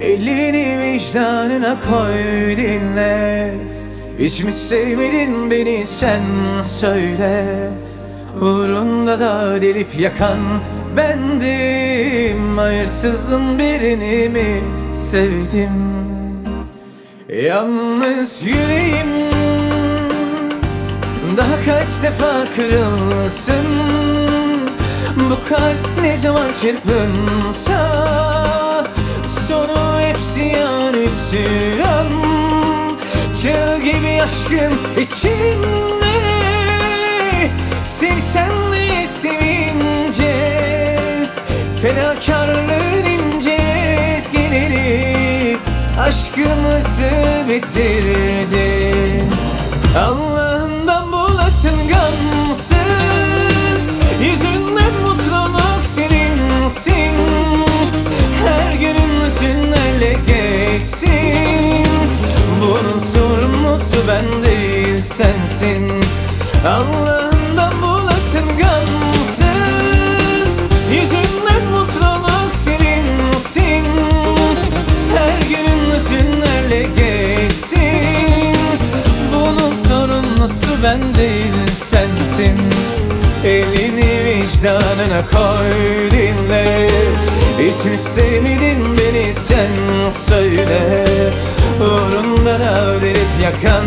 Elini vicdanına koy dinle. Hiç mi sevmedin beni sen söyle. Uğrunda da delip yakan bendim. Hayırsızın birini mi sevdim? Yalnız yüreğim daha kaç defa kırılsın? Bu kalp ne zaman çırpınsa Sonu hepsi yani süran Çığ gibi aşkın içinde. Seni senle sevince Fedakarlığın ince ezgileri Aşkımızı bitirdi. Allah'ından sensin. Allah'ından bulasın gamsız. Yüzünden mutluluk seninsin. Her günün hüzünlerle geçsin. Bunun sorumlusu ben değil sensin. Elini vicdanına koy dinle. Hiç mi sevmedin beni sen söyle. Uğrunda da verip yakan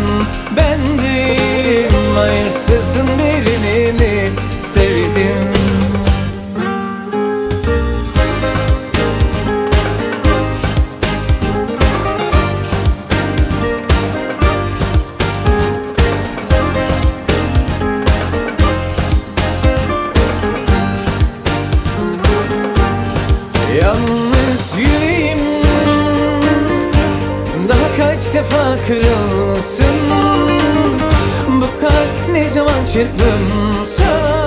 defa kırılsın. Bu kalp ne zaman çırpınsa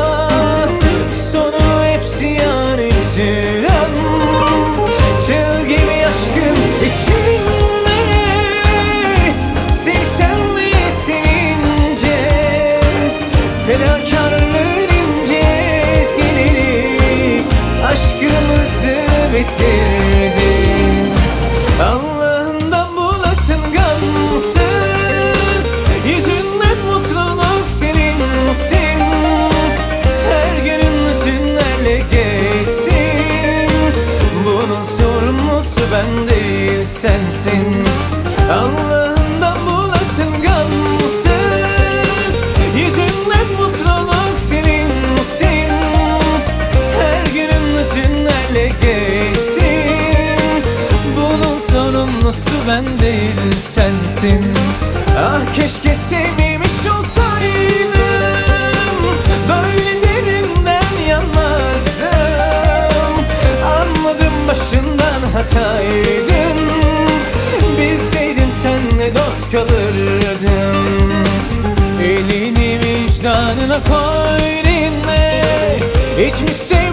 sorumlusu ben değil sensin. Ah keşke sevmemiş olsaydım. Böyle derinden yanmazdım. Anladım başından hataydın. Bilseydim senle dost kalırdım. Elini vicdanına koy dinle. Hiç mi sevmedin